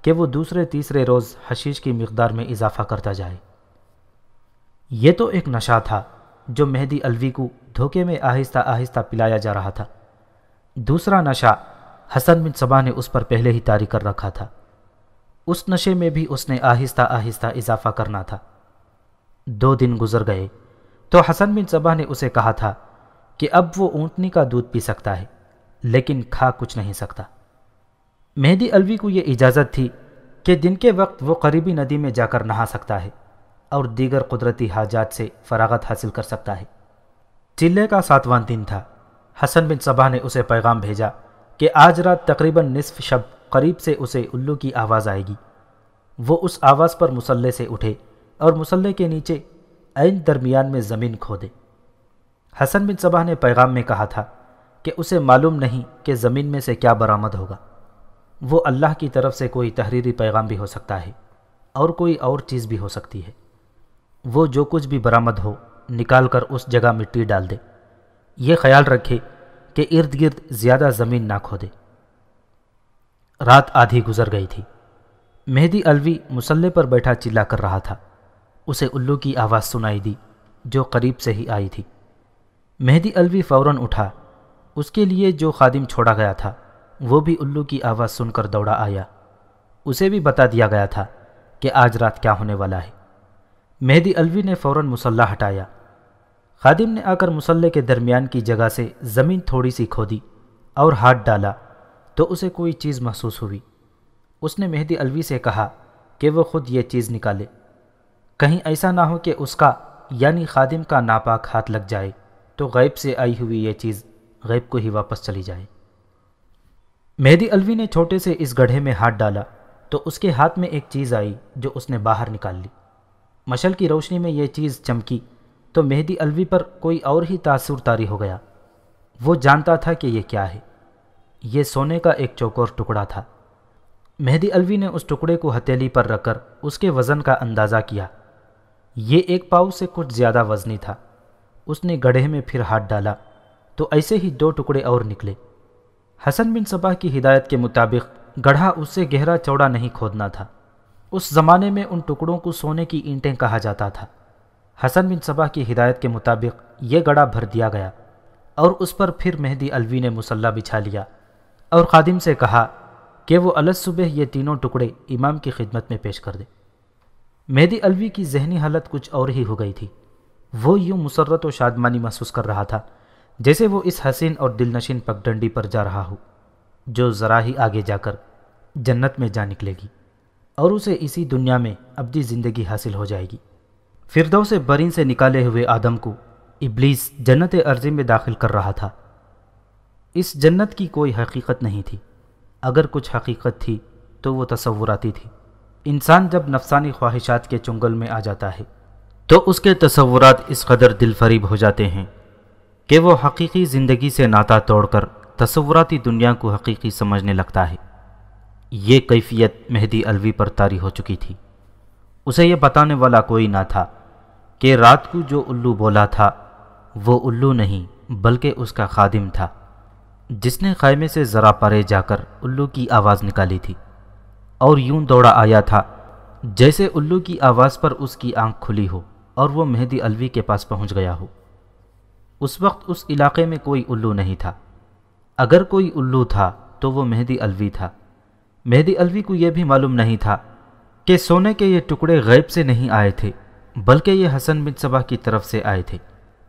کہ وہ دوسرے تیسرے روز حشیش کی مقدار میں اضافہ کرتا جائے۔ یہ تو ایک نشہ تھا جو مہدی الوی کو دھوکے میں آہستہ آہستہ پلایا جا رہا تھا۔ دوسرا نشہ حسن بن صبا نے اس پر پہلے ہی تاری کر رکھا تھا۔ اس نشے میں بھی اس نے آہستہ آہستہ اضافہ کرنا تھا۔ دو دن گزر گئے تو حسن بن صبا نے اسے کہا تھا کہ اب وہ اونٹنی کا دودھ پی سکتا ہے، لیکن کھا کچھ نہیں سکتا۔ مہدی الوی کو یہ اجازت تھی کہ دن کے وقت وہ قریبی ندی میں جا کر نہا سکتا ہے اور دیگر قدرتی حاجات سے فراغت حاصل کر سکتا ہے۔ چلے کا ساتواں دن تھا۔ حسن بن صبا نے اسے پیغام بھیجا کہ آج رات تقریباً نصف شب قریب سے اسے الو کی آواز آئے گی۔ وہ اس آواز پر مسلح سے اٹھے اور مسلح کے نیچے عین درمیان میں زمین کھو دے۔ حسن بن صبا نے پیغام میں کہا تھا کہ اسے معلوم نہیں کہ زمین میں سے کیا برآمد ہوگا۔ وہ اللہ کی طرف سے کوئی تحریری پیغام بھی ہو سکتا ہے اور کوئی اور چیز بھی ہو سکتی ہے۔ وہ جو کچھ بھی برآمد ہو، نکال کر اس جگہ مٹی ڈال دے۔ یہ خیال رکھے کہ ارد گرد زیادہ زمین نہ کھودے رات آدھی گزر گئی تھی۔ مہدی الوی مسلح پر بیٹھا چلا کر رہا تھا۔ اسے الو کی آواز سنائی دی جو قریب سے ہی آئی تھی۔ مہدی الوی فوراً اٹھا۔ اس کے لیے جو خادم چھوڑا گیا تھا، وہ بھی الو کی آواز سن کر دوڑا آیا۔ اسے بھی بتا دیا گیا تھا کہ آج رات کیا ہونے والا ہے۔ مہدی الوی نے فوراً مسلح ہٹایا۔ خادم نے آ کر مسلح کے درمیان کی جگہ سے زمین تھوڑی سی کھودی اور ہاتھ ڈالا تو اسے کوئی چیز محسوس ہوئی۔ اس نے مہدی الوی سے کہا کہ وہ خود یہ چیز نکالے۔ کہیں ایسا نہ ہو کہ اس کا یعنی خادم کا ناپاک ہاتھ لگ جائے۔ تو غیب سے آئی ہوئی یہ چیز غیب کو ہی واپس چلی جائے۔ مہدی الوی نے چھوٹے سے اس گڑھے میں ہاتھ ڈالا تو اس کے ہاتھ میں ایک چیز آئی جو اس نے باہر نکال لی۔ مشل کی روشنی میں یہ چیز چمکی تو مہدی الوی پر کوئی اور ہی تاثر تاری ہو گیا۔ وہ جانتا تھا کہ یہ کیا ہے۔ یہ سونے کا ایک چوکور ٹکڑا تھا۔ مہدی الوی نے اس ٹکڑے کو ہتیلی پر رکھ کر اس کے وزن کا اندازہ کیا۔ یہ ایک پاؤ سے کچھ زیادہ وزنی تھا۔ اس نے گڑھے میں پھر ہاتھ ڈالا تو ایسے ہی دو ٹکڑے اور نکلے۔ حسن بن صبا کی ہدایت کے مطابق گڑھا اس سے گہرا چوڑا نہیں کھودنا تھا۔ اس زمانے میں ان ٹکڑوں کو سونے کی اینٹیں کہا جاتا تھا۔ حسن بن صبا کی ہدایت کے مطابق یہ گڑھا بھر دیا گیا اور اس پر پھر مہدی الوی نے مسلح بچھا لیا اور خادم سے کہا کہ وہ الگ صبح یہ تینوں ٹکڑے امام کی خدمت میں پیش کر دے۔ مہدی الوی کی ذہنی حالت کچھ اور ہی ہو گئی تھی۔ وہ یوں مسرت و شادمانی محسوس کر رہا تھا، جیسے وہ اس حسین اور دل نشین پگڈنڈی پر جا رہا ہو، جو ذرا ہی آگے جا کر جنت میں جا نکلے گی اور اسے اسی دنیا میں ابدی زندگی حاصل ہو جائے گی۔ فردو سے برین سے نکالے ہوئے آدم کو ابلیس جنت عرضی میں داخل کر رہا تھا۔ اس جنت کی کوئی حقیقت نہیں تھی۔ اگر کچھ حقیقت تھی تو وہ تصوراتی تھی۔ انسان جب نفسانی خواہشات کے چنگل میں آ جاتا ہے تو اس کے تصورات اس قدر دل فریب ہو جاتے ہیں کہ وہ حقیقی زندگی سے ناتا توڑ کر تصوراتی دنیا کو حقیقی سمجھنے لگتا ہے۔ یہ کیفیت مہدی الوی پر تاری ہو چکی تھی۔ اسے یہ بتانے والا کوئی نہ تھا کہ رات کو جو الو بولا تھا، وہ الو نہیں بلکہ اس کا خادم تھا، جس نے خیمے سے ذرا پرے جا کر الو کی آواز نکالی تھی۔ اور یوں دوڑا آیا تھا جیسے الو کی آواز پر اس کی آنکھ کھلی ہو۔ اور وہ مہدی الوی کے پاس پہنچ گیا ہو۔ اس وقت اس علاقے میں کوئی الو نہیں تھا۔ اگر کوئی الو تھا تو وہ مہدی الوی تھا۔ مہدی الوی کو یہ بھی معلوم نہیں تھا کہ سونے کے یہ ٹکڑے غیب سے نہیں آئے تھے، بلکہ یہ حسن بن صبح کی طرف سے آئے تھے۔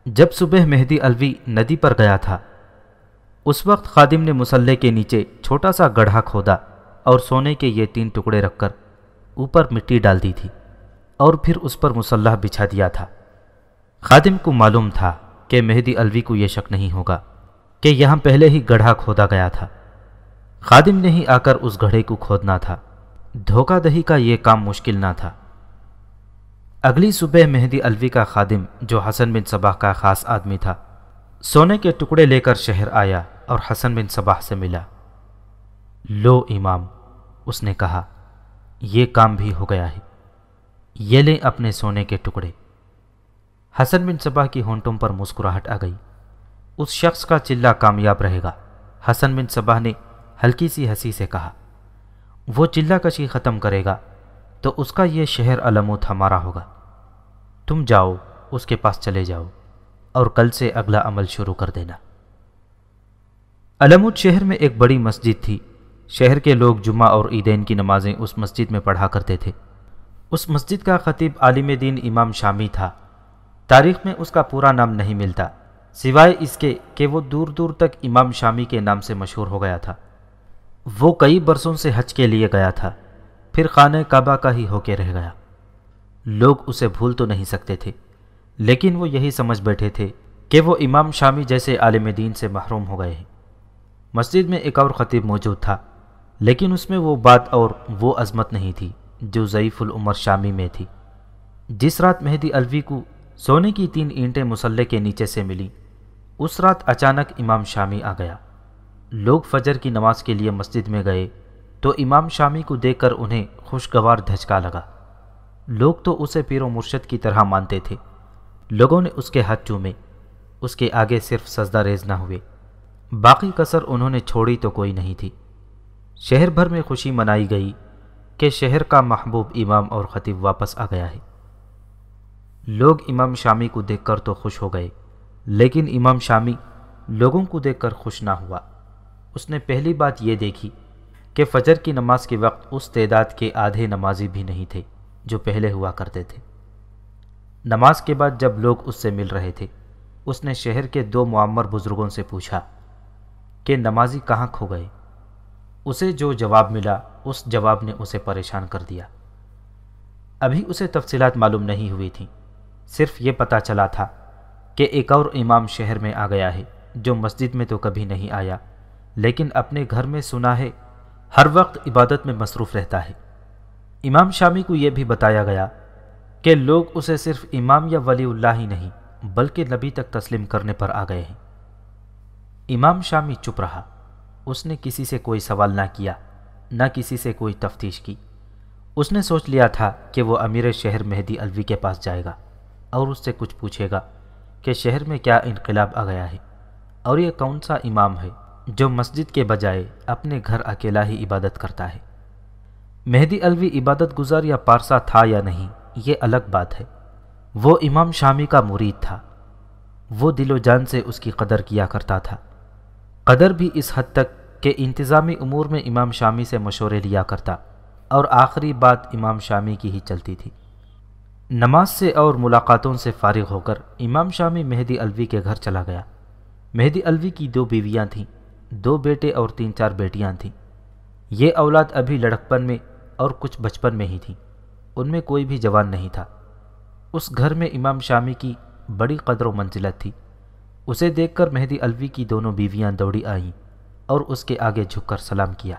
جب صبح مہدی الوی ندی پر گیا تھا، اس وقت خادم نے مسلح کے نیچے چھوٹا سا گڑھا کھودا اور سونے کے یہ تین ٹکڑے رکھ کر اوپر مٹی ڈال دی تھی۔ اور پھر اس پر مسلح بچھا دیا تھا۔ خادم کو معلوم تھا کہ مہدی الوی کو یہ شک نہیں ہوگا کہ یہاں پہلے ہی گڑھا کھودا گیا تھا۔ خادم نے ہی آ کر اس گڑھے کو کھودنا تھا۔ دھوکہ دہی کا یہ کام مشکل نہ تھا۔ اگلی صبح مہدی الوی کا خادم، جو حسن بن صباح کا خاص آدمی تھا، سونے کے ٹکڑے لے کر شہر آیا اور حسن بن صباح سے ملا۔ لو امام، اس نے کہا، یہ کام بھی ہو گیا ہے۔ یہ لیں اپنے سونے کے ٹکڑے۔ حسن بن صبا کی ہونٹوں پر مسکراہٹ آ گئی۔ اس شخص کا چلہ کامیاب رہے گا، حسن بن صبا نے ہلکی سی ہنسی سے کہا۔ وہ چلہ کشی ختم کرے گا تو اس کا یہ شہر علموت ہمارا ہوگا۔ تم جاؤ، اس کے پاس چلے جاؤ اور کل سے اگلا عمل شروع کر دینا۔ علمود شہر میں ایک بڑی مسجد تھی۔ شہر کے لوگ جمعہ اور عیدین کی نمازیں اس مسجد میں پڑھا کرتے تھے۔ اس مسجد کا خطیب عالم دین امام شامی تھا۔ تاریخ میں اس کا پورا نام نہیں ملتا، سوائے اس کے کہ وہ دور دور تک امام شامی کے نام سے مشہور ہو گیا تھا۔ وہ کئی برسوں سے حج کے لیے گیا تھا، پھر خانہ کعبہ کا ہی ہو کے رہ گیا۔ لوگ اسے بھول تو نہیں سکتے تھے، لیکن وہ یہی سمجھ بیٹھے تھے کہ وہ امام شامی جیسے عالم دین سے محروم ہو گئے ہیں۔ مسجد میں ایک اور خطیب موجود تھا، لیکن اس میں وہ بات اور وہ عظمت نہیں تھی۔ جو ضعیف العمر شامی میں تھی۔ جس رات مہدی الوی کو سونے کی تین اینٹیں مسلح کے نیچے سے ملی اس رات اچانک امام شامی آ گیا۔ لوگ فجر کی نماز کے لیے مسجد میں گئے تو امام شامی کو دیکھ کر انہیں خوشگوار دھچکا لگا۔ لوگ تو اسے پیر و مرشد کی طرح مانتے تھے۔ لوگوں نے اس کے ہاتھ چومے، اس کے آگے صرف سجدہ ریز نہ ہوئے۔ باقی کثر انہوں نے چھوڑی تو کوئی نہیں تھی۔ شہر بھر میں خوشی منائی گئی۔ کہ شہر کا محبوب امام اور خطیب واپس آ گیا ہے۔ لوگ امام شامی کو دیکھ کر تو خوش ہو گئے، لیکن امام شامی لوگوں کو دیکھ کر خوش نہ ہوا۔ اس نے پہلی بات یہ دیکھی کہ فجر کی نماز کے وقت اس تعداد کے آدھے نمازی بھی نہیں تھے جو پہلے ہوا کرتے تھے۔ نماز کے بعد جب لوگ اس سے مل رہے تھے، اس نے شہر کے دو معمر بزرگوں سے پوچھا کہ نمازی کہاں کھو گئے؟ اسے جو جواب ملا، اس جواب نے اسے پریشان کر دیا۔ ابھی اسے تفصیلات معلوم نہیں ہوئی تھیں۔ صرف یہ پتا چلا تھا کہ ایک اور امام شہر میں آ گیا ہے، جو مسجد میں تو کبھی نہیں آیا، لیکن اپنے گھر میں سنا ہے، ہر وقت عبادت میں مصروف رہتا ہے۔ امام شامی کو یہ بھی بتایا گیا کہ لوگ اسے صرف امام یا ولی اللہ ہی نہیں، بلکہ نبی تک تسلیم کرنے پر آ گئے ہیں۔ امام شامی چپ رہا۔ اس نے کسی سے کوئی سوال نہ کیا، نہ کسی سے کوئی تفتیش کی۔ اس نے سوچ لیا تھا کہ وہ امیر شہر مہدی الوی کے پاس جائے گا اور اس سے کچھ پوچھے گا کہ شہر میں کیا انقلاب آ گیا ہے۔ اور یہ کون سا امام ہے جو مسجد کے بجائے اپنے گھر اکیلا ہی عبادت کرتا ہے؟ مہدی الوی عبادت گزار یا پارسا تھا یا نہیں، یہ الگ بات ہے۔ وہ امام شامی کا مرید تھا۔ وہ دل و جان سے اس کی قدر کیا کرتا تھا۔ قدر بھی اس حد تک کہ انتظامی امور میں امام شامی سے مشورے لیا کرتا اور آخری بات امام شامی کی ہی چلتی تھی۔ نماز سے اور ملاقاتوں سے فارغ ہو کر امام شامی مہدی الوی کے گھر چلا گیا۔ مہدی الوی کی دو بیویاں تھیں، دو بیٹے اور تین چار بیٹیاں تھیں۔ یہ اولاد ابھی لڑکپن میں اور کچھ بچپن میں ہی تھیں، ان میں کوئی بھی جوان نہیں تھا۔ اس گھر میں امام شامی کی بڑی قدر و منزلت تھی۔ اسے دیکھ کر مہدی الوی کی دونوں بیویاں دوڑی آئیں اور اس کے آگے جھک کر سلام کیا۔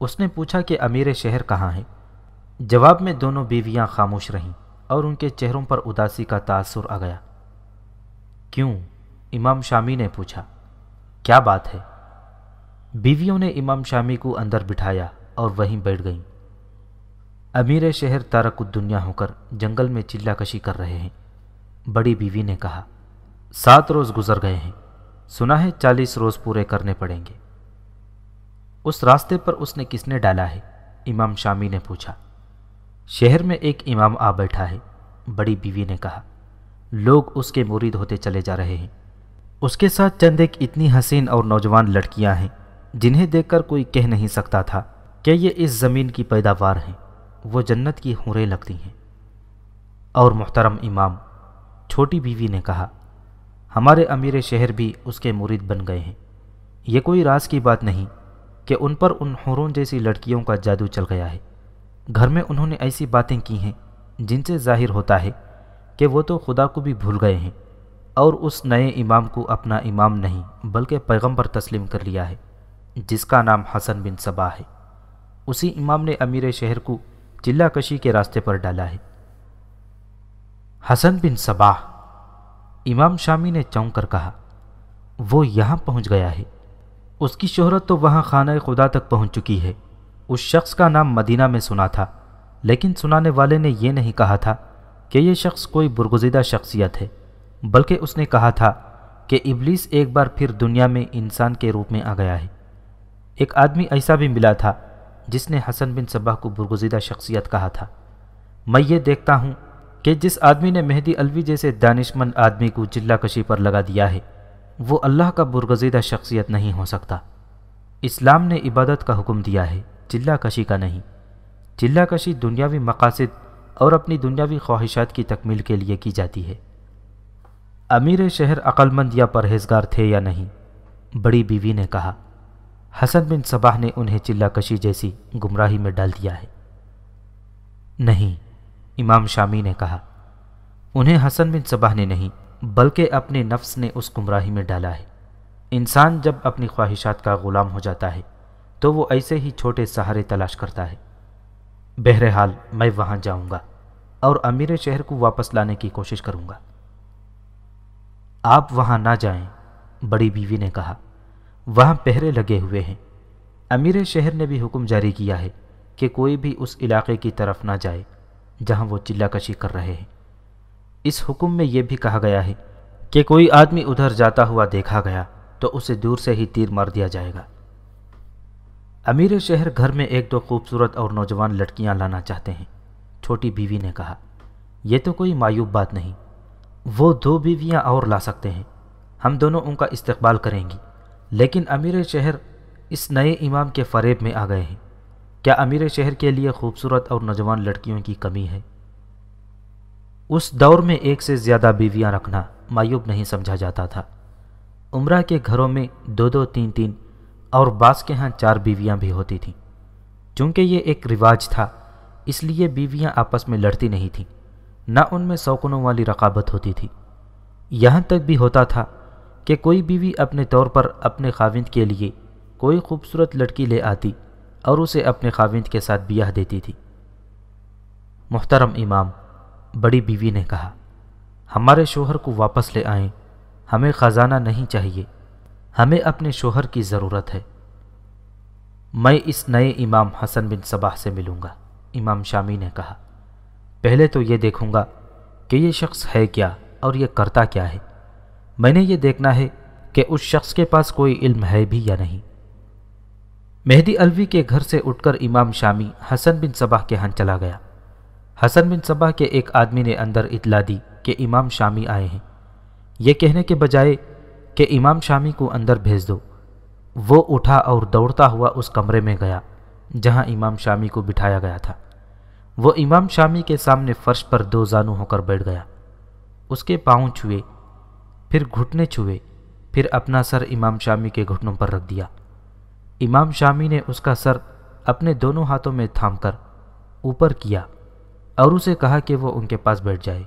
اس نے پوچھا کہ امیر شہر کہاں ہے؟ جواب میں دونوں بیویاں خاموش رہیں اور ان کے چہروں پر اداسی کا تاثر آ گیا۔ کیوں؟ امام شامی نے پوچھا۔ کیا بات ہے؟ بیویوں نے امام شامی کو اندر بٹھایا اور وہیں بیٹھ گئیں۔ امیر شہر تارک الدنیا ہو کر جنگل میں چلا کشی کر رہے ہیں۔ بڑی بیوی نے کہا۔ سات روز گزر گئے ہیں۔ سنا ہے چالیس روز پورے کرنے پڑیں گے۔ اس راستے پر اس نے کس نے ڈالا ہے؟ امام شامی نے پوچھا۔ شہر میں ایک امام آ بیٹھا ہے۔ بڑی بیوی نے کہا۔ لوگ اس کے مرید ہوتے چلے جا رہے ہیں۔ اس کے ساتھ چند ایک اتنی حسین اور نوجوان لڑکیاں ہیں۔ جنہیں دیکھ کر کوئی کہہ نہیں سکتا تھا کہ یہ اس زمین کی پیداوار ہیں۔ وہ جنت کی ہوریں لگتی ہیں۔ اور محترم امام، چھوٹی بیوی نے کہا۔ ہمارے امیر شہر بھی اس کے مرید بن گئے ہیں۔ یہ کوئی راز کی بات نہیں کہ ان پر ان حوروں جیسی لڑکیوں کا جادو چل گیا ہے۔ گھر میں انہوں نے ایسی باتیں کی ہیں جن سے ظاہر ہوتا ہے کہ وہ تو خدا کو بھی بھول گئے ہیں اور اس نئے امام کو اپنا امام نہیں بلکہ پیغمبر تسلیم کر لیا ہے، جس کا نام حسن بن صبا ہے۔ اسی امام نے امیر شہر کو چلا کشی کے راستے پر ڈالا ہے۔ حسن بن صباح امام شامی نے چونک کر کہا، وہ یہاں پہنچ گیا ہے۔ اس کی شہرت تو وہاں خانہ خدا تک پہنچ چکی ہے۔ اس شخص کا نام مدینہ میں سنا تھا، لیکن سنانے والے نے یہ نہیں کہا تھا کہ یہ شخص کوئی برگزیدہ شخصیت ہے، بلکہ اس نے کہا تھا کہ ابلیس ایک بار پھر دنیا میں انسان کے روپ میں آ گیا ہے۔ ایک آدمی ایسا بھی ملا تھا جس نے حسن بن صبح کو برگزیدہ شخصیت کہا تھا۔ میں یہ دیکھتا ہوں کہ جس آدمی نے مہدی الوی جیسے دانش مند آدمی کو چلہ کشی پر لگا دیا ہے، وہ اللہ کا برگزیدہ شخصیت نہیں ہو سکتا۔ اسلام نے عبادت کا حکم دیا ہے چلہ کشی کا نہیں۔ چلہ کشی دنیاوی مقاصد اور اپنی دنیاوی خواہشات کی تکمیل کے لیے کی جاتی ہے۔ امیر شہر عقلمند یا پرہیزگار تھے یا نہیں، بڑی بیوی نے کہا۔ حسن بن صباح نے انہیں چلہ کشی جیسی گمراہی میں ڈال دیا ہے۔ نہیں۔ امام شامی نے کہا، انہیں حسن بن صباح نے نہیں، بلکہ اپنے نفس نے اس گمراہی میں ڈالا ہے۔ انسان جب اپنی خواہشات کا غلام ہو جاتا ہے، تو وہ ایسے ہی چھوٹے سہارے تلاش کرتا ہے۔ بہرحال، میں وہاں جاؤں گا اور امیر شہر کو واپس لانے کی کوشش کروں گا۔ آپ وہاں نہ جائیں، بڑی بیوی نے کہا۔ وہاں پہرے لگے ہوئے ہیں۔ امیر شہر نے بھی حکم جاری کیا ہے کہ کوئی بھی اس علاقے کی طرف نہ جائے۔ جہاں وہ چلہ کشی کر رہے ہیں۔ اس حکم میں یہ بھی کہا گیا ہے کہ کوئی آدمی ادھر جاتا ہوا دیکھا گیا تو اسے دور سے ہی تیر مار دیا جائے گا۔ امیر شہر گھر میں ایک دو خوبصورت اور نوجوان لڑکیاں لانا چاہتے ہیں۔ چھوٹی بیوی نے کہا، یہ تو کوئی معیوب بات نہیں۔ وہ دو بیویاں اور لا سکتے ہیں۔ ہم دونوں ان کا استقبال کریں گی۔ لیکن امیر شہر اس نئے امام کے فریب میں آ گئے ہیں۔ کیا امیر شہر کے لیے خوبصورت اور نوجوان لڑکیوں کی کمی ہے؟ اس دور میں ایک سے زیادہ بیویاں رکھنا معیوب نہیں سمجھا جاتا تھا۔ عمرہ کے گھروں میں دو دو تین تین اور بعض کے ہاں چار بیویاں بھی ہوتی تھیں۔ چونکہ یہ ایک رواج تھا، اس لیے بیویاں آپس میں لڑتی نہیں تھیں۔ نہ ان میں سوکنوں والی رقابت ہوتی تھی۔ یہاں تک بھی ہوتا تھا کہ کوئی بیوی اپنے طور پر اپنے خاوند کے لیے کوئی خوبصورت لڑکی لے آتی اور اسے اپنے خاوند کے ساتھ بیاہ دیتی تھی۔ محترم امام، بڑی بیوی نے کہا، ہمارے شوہر کو واپس لے آئیں، ہمیں خزانہ نہیں چاہیے، ہمیں اپنے شوہر کی ضرورت ہے۔ میں اس نئے امام حسن بن صباح سے ملوں گا، امام شامی نے کہا۔ پہلے تو یہ دیکھوں گا کہ یہ شخص ہے کیا اور یہ کرتا کیا ہے۔ میں نے یہ دیکھنا ہے کہ اس شخص کے پاس کوئی علم ہے بھی یا نہیں۔ مہدی الوی کے گھر سے اٹھ کر امام شامی حسن بن صباح کے ہاں چلا گیا۔ حسن بن صباح کے ایک آدمی نے اندر اطلاع دی کہ امام شامی آئے ہیں۔ یہ کہنے کے بجائے کہ امام شامی کو اندر بھیج دو۔ وہ اٹھا اور دوڑتا ہوا اس کمرے میں گیا جہاں امام شامی کو بٹھایا گیا تھا۔ وہ امام شامی کے سامنے فرش پر دو زانو ہو کر بیٹھ گیا۔ اس کے پاؤں چھوئے، پھر گھٹنے چھوئے، پھر اپنا سر امام شامی کے گھٹنوں پر رکھ دیا۔ امام شامی نے اس کا سر اپنے دونوں ہاتھوں میں تھام کر اوپر کیا اور اسے کہا کہ وہ ان کے پاس بیٹھ جائے۔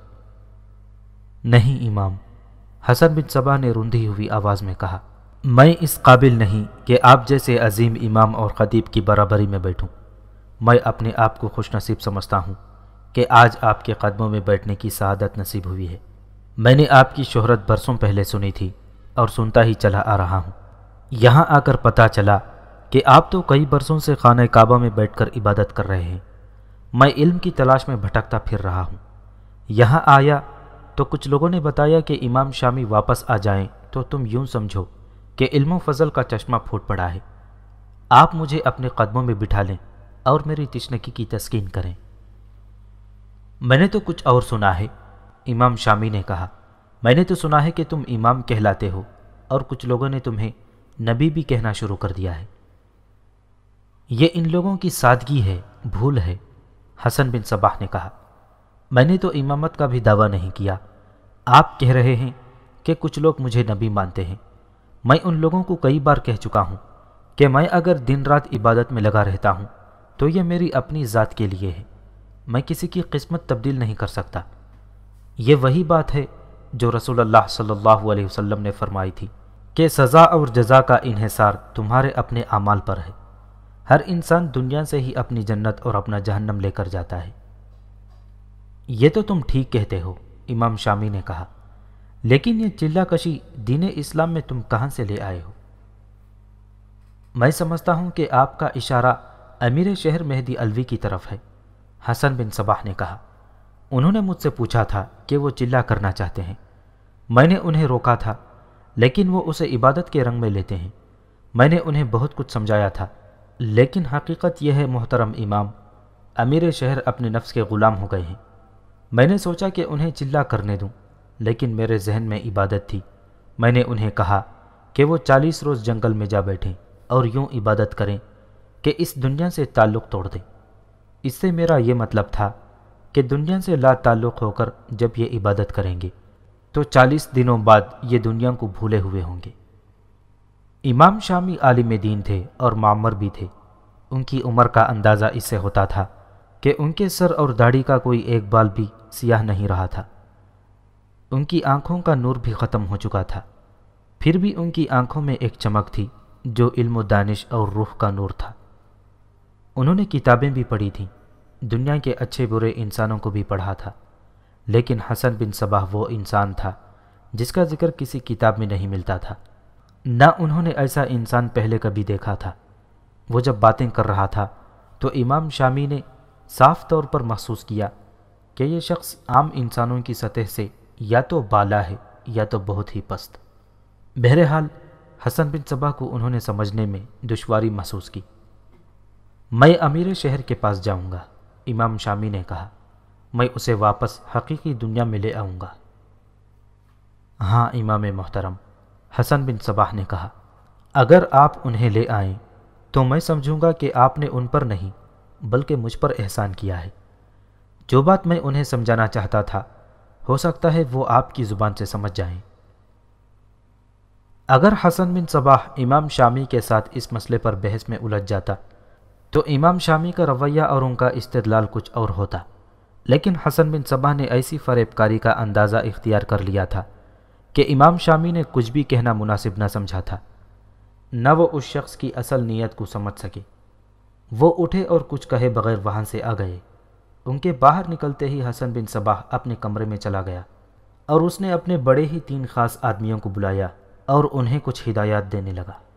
نہیں امام، حسن بن صبا نے رندھی ہوئی آواز میں کہا، میں اس قابل نہیں کہ آپ جیسے عظیم امام اور خطیب کی برابری میں بیٹھوں۔ میں اپنے آپ کو خوش نصیب سمجھتا ہوں کہ آج آپ کے قدموں میں بیٹھنے کی سعادت نصیب ہوئی ہے۔ میں نے آپ کی شہرت برسوں پہلے سنی تھی اور سنتا ہی چلا آ رہا ہوں۔ یہاں آ کر پتہ چلا کہ آپ تو کئی برسوں سے خانہ کعبہ میں بیٹھ کر عبادت کر رہے ہیں۔ میں علم کی تلاش میں بھٹکتا پھر رہا ہوں۔ یہاں آیا تو کچھ لوگوں نے بتایا کہ امام شامی واپس آ جائیں تو تم یوں سمجھو کہ علم و فضل کا چشمہ پھوٹ پڑا ہے۔ آپ مجھے اپنے قدموں میں بٹھا لیں اور میری تشنکی کی تسکین کریں۔ میں نے تو کچھ اور سنا ہے، امام شامی نے کہا۔ میں نے تو سنا ہے کہ تم امام کہلاتے ہو اور کچھ لوگوں نے تمہیں نبی بھی کہنا شروع کر دیا ہے۔ یہ ان لوگوں کی سادگی ہے، بھول ہے، حسن بن صباح نے کہا۔ میں نے تو امامت کا بھی دعویٰ نہیں کیا۔ آپ کہہ رہے ہیں کہ کچھ لوگ مجھے نبی مانتے ہیں۔ میں ان لوگوں کو کئی بار کہہ چکا ہوں کہ میں اگر دن رات عبادت میں لگا رہتا ہوں تو یہ میری اپنی ذات کے لیے ہے۔ میں کسی کی قسمت تبدیل نہیں کر سکتا۔ یہ وہی بات ہے جو رسول اللہ صلی اللہ علیہ وسلم نے فرمائی تھی کہ سزا اور جزا کا انحصار تمہارے اپنے اعمال پر ہے۔ ہر انسان دنیا سے ہی اپنی جنت اور اپنا جہنم لے کر جاتا ہے۔ یہ تو تم ٹھیک کہتے ہو، امام شامی نے کہا، لیکن یہ چلہ کشی دین اسلام میں تم کہاں سے لے آئے ہو؟ میں سمجھتا ہوں کہ آپ کا اشارہ امیر شہر مہدی الوی کی طرف ہے۔ حسن بن صباح نے کہا، انہوں نے مجھ سے پوچھا تھا کہ وہ چلہ کرنا چاہتے ہیں۔ میں نے انہیں روکا تھا، لیکن وہ اسے عبادت کے رنگ میں لیتے ہیں۔ میں نے انہیں بہت کچھ سمجھایا تھا۔ لیکن حقیقت یہ ہے محترم امام، امیر شہر اپنے نفس کے غلام ہو گئے ہیں۔ میں نے سوچا کہ انہیں چلا کرنے دوں، لیکن میرے ذہن میں عبادت تھی۔ میں نے انہیں کہا کہ وہ چالیس روز جنگل میں جا بیٹھیں اور یوں عبادت کریں کہ اس دنیا سے تعلق توڑ دیں۔ اس سے میرا یہ مطلب تھا کہ دنیا سے لا تعلق ہو کر جب یہ عبادت کریں گے، تو چالیس دنوں بعد یہ دنیا کو بھولے ہوئے ہوں گے۔ امام شامی عالم دین تھے اور معمر بھی تھے۔ ان کی عمر کا اندازہ اس سے ہوتا تھا کہ ان کے سر اور داڑھی کا کوئی ایک بال بھی سیاہ نہیں رہا تھا۔ ان کی آنکھوں کا نور بھی ختم ہو چکا تھا۔ پھر بھی ان کی آنکھوں میں ایک چمک تھی جو علم و دانش اور روح کا نور تھا۔ انہوں نے کتابیں بھی پڑھی تھیں۔ دنیا کے اچھے برے انسانوں کو بھی پڑھا تھا۔ لیکن حسن بن صباح وہ انسان تھا جس کا ذکر کسی کتاب میں نہیں ملتا تھا۔ نہ انہوں نے ایسا انسان پہلے کبھی دیکھا تھا۔ وہ جب باتیں کر رہا تھا تو امام شامی نے صاف طور پر محسوس کیا کہ یہ شخص عام انسانوں کی سطح سے یا تو بالا ہے یا تو بہت ہی پست۔ بہرحال، حسن بن صبا کو انہوں نے سمجھنے میں دشواری محسوس کی۔ میں امیر شہر کے پاس جاؤں گا، امام شامی نے کہا۔ میں اسے واپس حقیقی دنیا میں لے آؤں گا۔ ہاں امام محترم۔ حسن بن صباح نے کہا، اگر آپ انہیں لے آئیں، تو میں سمجھوں گا کہ آپ نے ان پر نہیں، بلکہ مجھ پر احسان کیا ہے۔ جو بات میں انہیں سمجھانا چاہتا تھا، ہو سکتا ہے وہ آپ کی زبان سے سمجھ جائیں۔ اگر حسن بن صباح امام شامی کے ساتھ اس مسئلے پر بحث میں الجھ جاتا، تو امام شامی کا رویہ اور ان کا استدلال کچھ اور ہوتا۔ لیکن حسن بن صباح نے ایسی فریب کاری کا اندازہ اختیار کر لیا تھا۔ کہ امام شامی نے کچھ بھی کہنا مناسب نہ سمجھا تھا۔ نہ وہ اس شخص کی اصل نیت کو سمجھ سکے۔ وہ اٹھے اور کچھ کہے بغیر وہاں سے آ گئے۔ ان کے باہر نکلتے ہی حسن بن صباح اپنے کمرے میں چلا گیا اور اس نے اپنے بڑے ہی تین خاص آدمیوں کو بلایا اور انہیں کچھ ہدایات دینے لگا۔